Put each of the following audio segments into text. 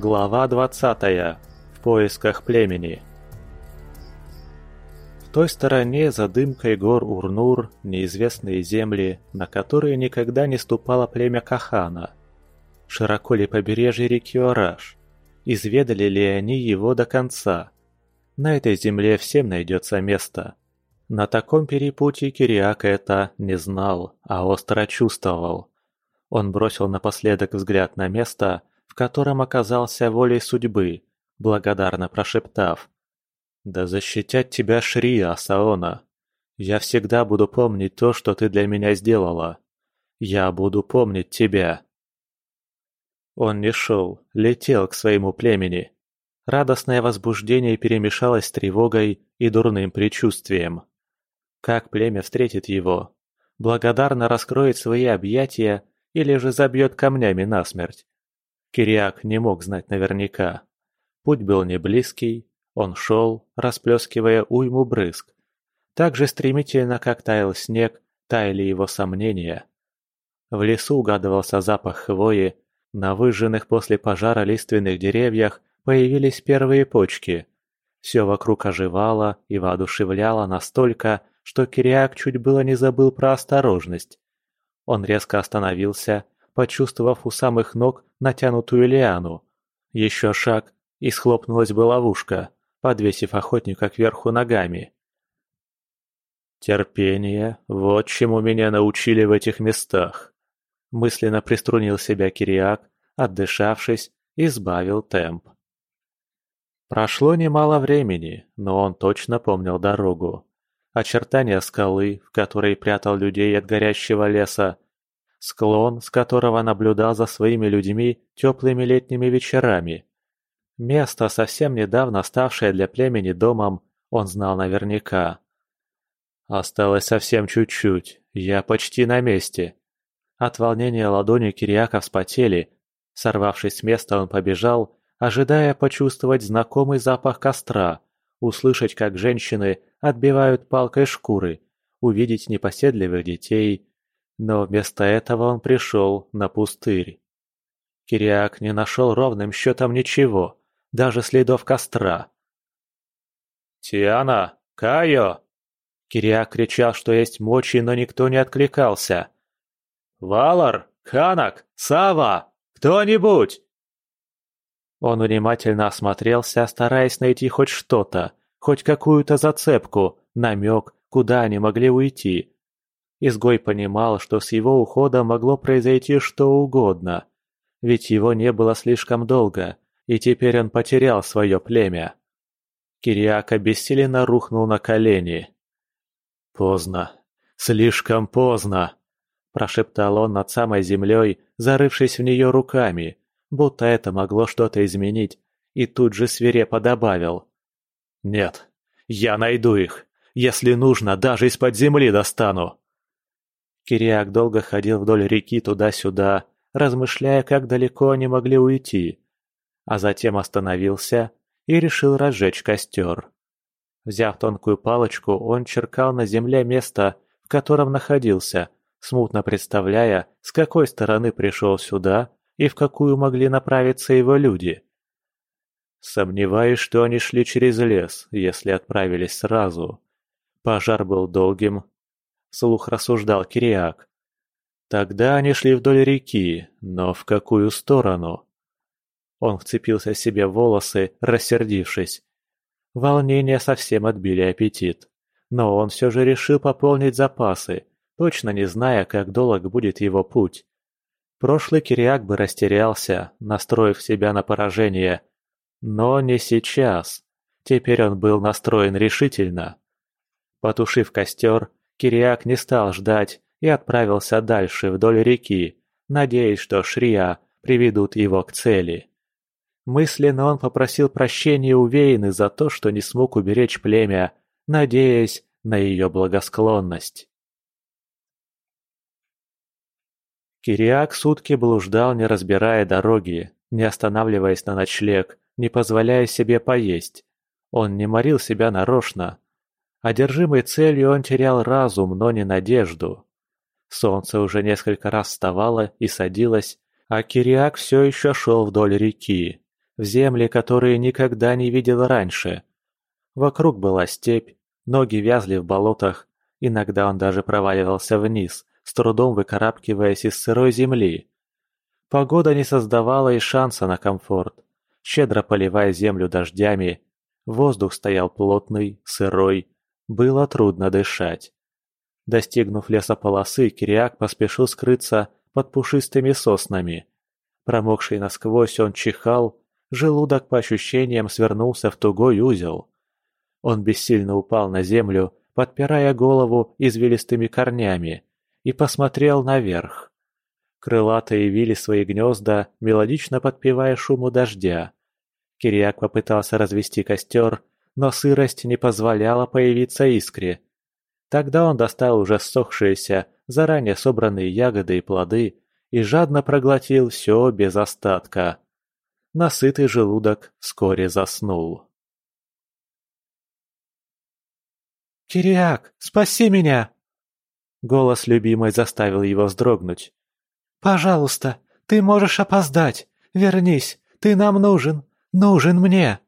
Глава 20. В поисках племени. В той стороне за дымкой гор Урнур неизвестные земли, на которые никогда не ступало племя Кахана. Широко ли побережье реки Ораш? Изведали ли они его до конца? На этой земле всем найдется место. На таком перепутье Кириак это не знал, а остро чувствовал. Он бросил напоследок взгляд на место, в котором оказался волей судьбы, благодарно прошептав. «Да защитят тебя Шрия, Саона! Я всегда буду помнить то, что ты для меня сделала. Я буду помнить тебя!» Он не шел, летел к своему племени. Радостное возбуждение перемешалось с тревогой и дурным предчувствием. Как племя встретит его? Благодарно раскроет свои объятия или же забьет камнями насмерть? Кириак не мог знать наверняка. Путь был не близкий, он шел, расплескивая уйму брызг. Так же стремительно, как таял снег, таяли его сомнения. В лесу угадывался запах хвои, на выжженных после пожара лиственных деревьях появились первые почки. Все вокруг оживало и воодушевляло настолько, что Кириак чуть было не забыл про осторожность. Он резко остановился, почувствовав у самых ног натянутую лиану. Еще шаг, и схлопнулась бы ловушка, подвесив охотника кверху ногами. «Терпение, вот чему меня научили в этих местах», — мысленно приструнил себя Кириак, отдышавшись, и сбавил темп. Прошло немало времени, но он точно помнил дорогу. Очертания скалы, в которой прятал людей от горящего леса, Склон, с которого наблюдал за своими людьми теплыми летними вечерами. Место, совсем недавно ставшее для племени домом, он знал наверняка. Осталось совсем чуть-чуть, я почти на месте. От волнения ладони Кириака вспотели. Сорвавшись с места, он побежал, ожидая почувствовать знакомый запах костра, услышать, как женщины отбивают палкой шкуры, увидеть непоседливых детей, но вместо этого он пришел на пустырь. Кириак не нашел ровным счетом ничего, даже следов костра. «Тиана! Кайо!» Кириак кричал, что есть мочи, но никто не откликался. «Валар! Ханак! Сава! Кто-нибудь!» Он внимательно осмотрелся, стараясь найти хоть что-то, хоть какую-то зацепку, намек, куда они могли уйти. Изгой понимал, что с его уходом могло произойти что угодно, ведь его не было слишком долго, и теперь он потерял свое племя. Кириак обессиленно рухнул на колени. «Поздно, слишком поздно!» – прошептал он над самой землей, зарывшись в нее руками, будто это могло что-то изменить, и тут же свирепо добавил. «Нет, я найду их. Если нужно, даже из-под земли достану. Кириак долго ходил вдоль реки туда-сюда, размышляя, как далеко они могли уйти, а затем остановился и решил разжечь костер. Взяв тонкую палочку, он черкал на земле место, в котором находился, смутно представляя, с какой стороны пришел сюда и в какую могли направиться его люди. Сомневаюсь, что они шли через лес, если отправились сразу. Пожар был долгим, – слух рассуждал Кириак. Тогда они шли вдоль реки, но в какую сторону? Он вцепился себе в волосы, рассердившись. Волнения совсем отбили аппетит. Но он все же решил пополнить запасы, точно не зная, как долг будет его путь. Прошлый Кириак бы растерялся, настроив себя на поражение. Но не сейчас. Теперь он был настроен решительно. Потушив костер, Кириак не стал ждать и отправился дальше вдоль реки, надеясь, что Шрия приведут его к цели. Мысленно он попросил прощения у Вейны за то, что не смог уберечь племя, надеясь на ее благосклонность. Кириак сутки блуждал, не разбирая дороги, не останавливаясь на ночлег, не позволяя себе поесть. Он не морил себя нарочно, Одержимый целью он терял разум, но не надежду. Солнце уже несколько раз вставало и садилось, а Кириак все еще шел вдоль реки. в земли, которые никогда не видел раньше. Вокруг была степь, ноги вязли в болотах, иногда он даже проваливался вниз, с трудом выкарабкиваясь из сырой земли. Погода не создавала и шанса на комфорт. Щедро поливая землю дождями, воздух стоял плотный, сырой, было трудно дышать. Достигнув лесополосы, Кириак поспешил скрыться под пушистыми соснами. Промокший насквозь, он чихал, желудок по ощущениям свернулся в тугой узел. Он бессильно упал на землю, подпирая голову извилистыми корнями, и посмотрел наверх. Крылатые вили свои гнезда, мелодично подпевая шуму дождя. Кириак попытался развести костер, но сырость не позволяла появиться искре. Тогда он достал уже ссохшиеся, заранее собранные ягоды и плоды и жадно проглотил все без остатка. Насытый желудок вскоре заснул. «Кириак, спаси меня!» Голос любимой заставил его вздрогнуть. «Пожалуйста, ты можешь опоздать. Вернись, ты нам нужен, нужен мне!»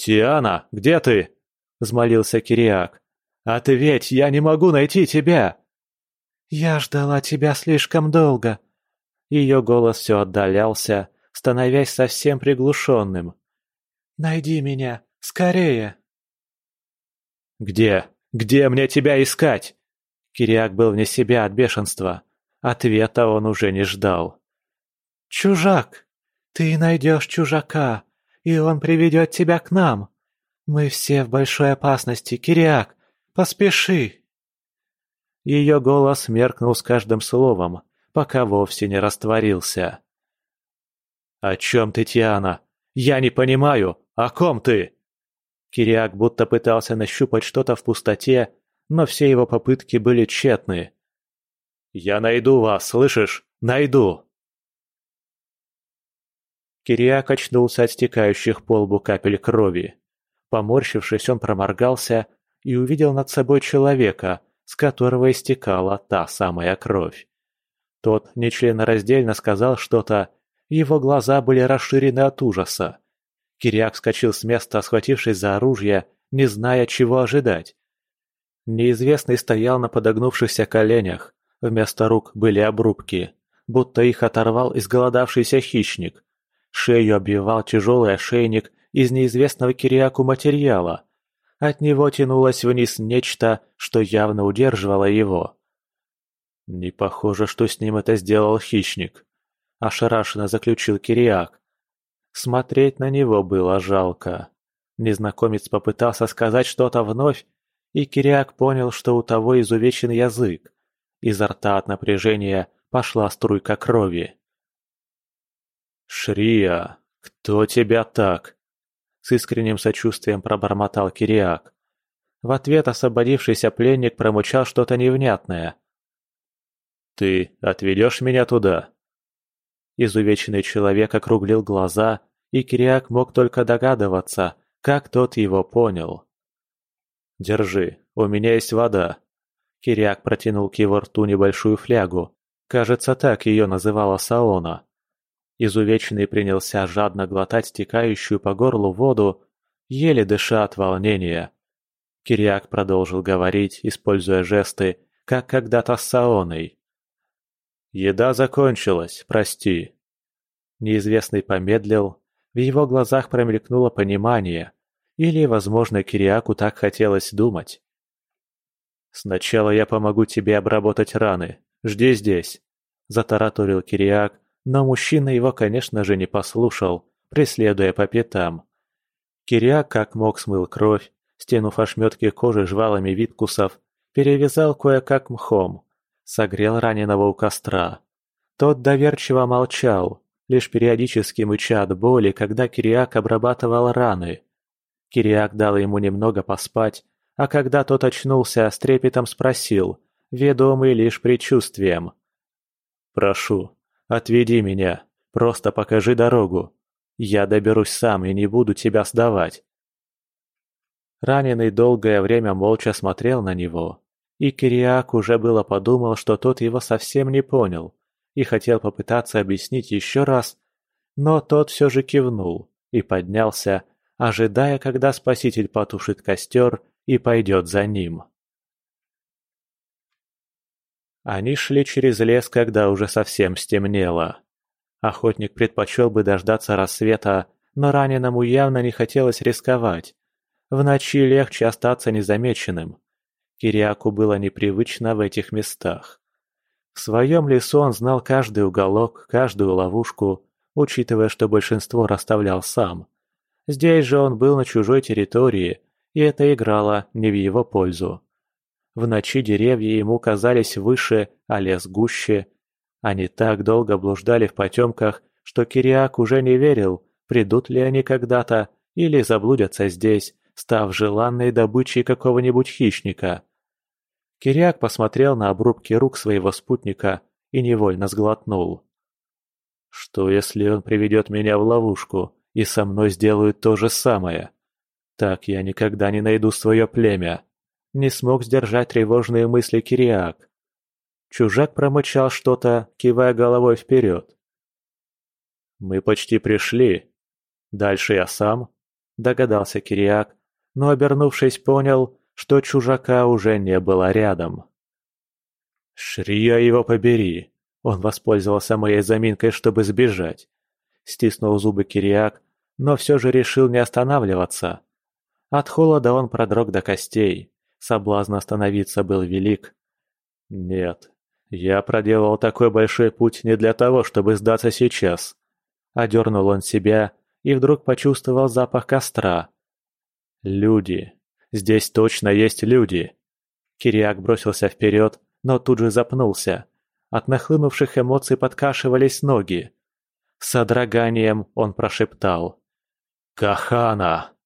«Тиана, где ты?» — взмолился Кириак. «Ответь, я не могу найти тебя!» «Я ждала тебя слишком долго». Ее голос все отдалялся, становясь совсем приглушенным. «Найди меня, скорее!» «Где? Где мне тебя искать?» Кириак был вне себя от бешенства. Ответа он уже не ждал. «Чужак! Ты найдешь чужака, и он приведет тебя к нам. Мы все в большой опасности, Кириак. Поспеши!» Ее голос меркнул с каждым словом, пока вовсе не растворился. «О чем ты, Тиана? Я не понимаю, о ком ты?» Кириак будто пытался нащупать что-то в пустоте, но все его попытки были тщетны. «Я найду вас, слышишь? Найду!» Кириак очнулся от стекающих по лбу капель крови. Поморщившись, он проморгался и увидел над собой человека, с которого истекала та самая кровь. Тот нечленораздельно сказал что-то, его глаза были расширены от ужаса. Кириак вскочил с места, схватившись за оружие, не зная, чего ожидать. Неизвестный стоял на подогнувшихся коленях, вместо рук были обрубки, будто их оторвал изголодавшийся хищник. Шею обвивал тяжелый ошейник из неизвестного Кириаку материала, от него тянулось вниз нечто, что явно удерживало его. Не похоже, что с ним это сделал хищник. Ошарашенно заключил Кириак. Смотреть на него было жалко. Незнакомец попытался сказать что-то вновь, и Кириак понял, что у того изувечен язык. Изо рта от напряжения пошла струйка крови. «Шрия, кто тебя так?» С искренним сочувствием пробормотал Кириак. В ответ освободившийся пленник промычал что-то невнятное. «Ты отведешь меня туда?» Изувеченный человек округлил глаза, и Кириак мог только догадываться, как тот его понял. «Держи, у меня есть вода». Кириак протянул к его рту небольшую флягу. Кажется, так ее называла Саона. Изувеченный принялся жадно глотать стекающую по горлу воду, еле дыша от волнения. Кириак продолжил говорить, используя жесты, как когда-то с Саоной. «Еда закончилась, прости». Неизвестный помедлил, в его глазах промелькнуло понимание, или, возможно, Кириаку так хотелось думать. «Сначала я помогу тебе обработать раны. Жди здесь», — затараторил Кириак, но мужчина его, конечно же, не послушал, преследуя по пятам. Кириак как мог смыл кровь, стянув ошметки кожи жвалами виткусов, перевязал кое-как мхом, согрел раненого у костра. Тот доверчиво молчал, лишь периодически мыча от боли, когда Кириак обрабатывал раны. Кириак дал ему немного поспать, а когда тот очнулся, с трепетом спросил, ведомый лишь предчувствием. «Прошу, Отведи меня, просто покажи дорогу. Я доберусь сам и не буду тебя сдавать. Раненый долгое время молча смотрел на него, и Кириак уже было подумал, что тот его совсем не понял, и хотел попытаться объяснить еще раз, но тот все же кивнул и поднялся, ожидая, когда спаситель потушит костер и пойдет за ним. Они шли через лес, когда уже совсем стемнело. Охотник предпочел бы дождаться рассвета, но раненому явно не хотелось рисковать. В ночи легче остаться незамеченным. Кириаку было непривычно в этих местах. В своем лесу он знал каждый уголок, каждую ловушку, учитывая, что большинство расставлял сам. Здесь же он был на чужой территории, и это играло не в его пользу. В ночи деревья ему казались выше, а лес гуще. Они так долго блуждали в потемках, что Кириак уже не верил, придут ли они когда-то или заблудятся здесь, став желанной добычей какого-нибудь хищника. Кириак посмотрел на обрубки рук своего спутника и невольно сглотнул. Что если он приведет меня в ловушку и со мной сделают то же самое? Так я никогда не найду свое племя. Не смог сдержать тревожные мысли Кириак. Чужак промычал что-то, кивая головой вперед. «Мы почти пришли. Дальше я сам», — догадался Кириак, но, обернувшись, понял, что чужака уже не было рядом. «Шрия его побери!» Он воспользовался моей заминкой, чтобы сбежать. Стиснул зубы Кириак, но все же решил не останавливаться. От холода он продрог до костей. Соблазн остановиться был велик. Нет, я проделал такой большой путь не для того, чтобы сдаться сейчас. Одернул он себя и вдруг почувствовал запах костра. Люди. Здесь точно есть люди. Кириак бросился вперед, но тут же запнулся. От нахлынувших эмоций подкашивались ноги. С содроганием он прошептал. «Кахана!»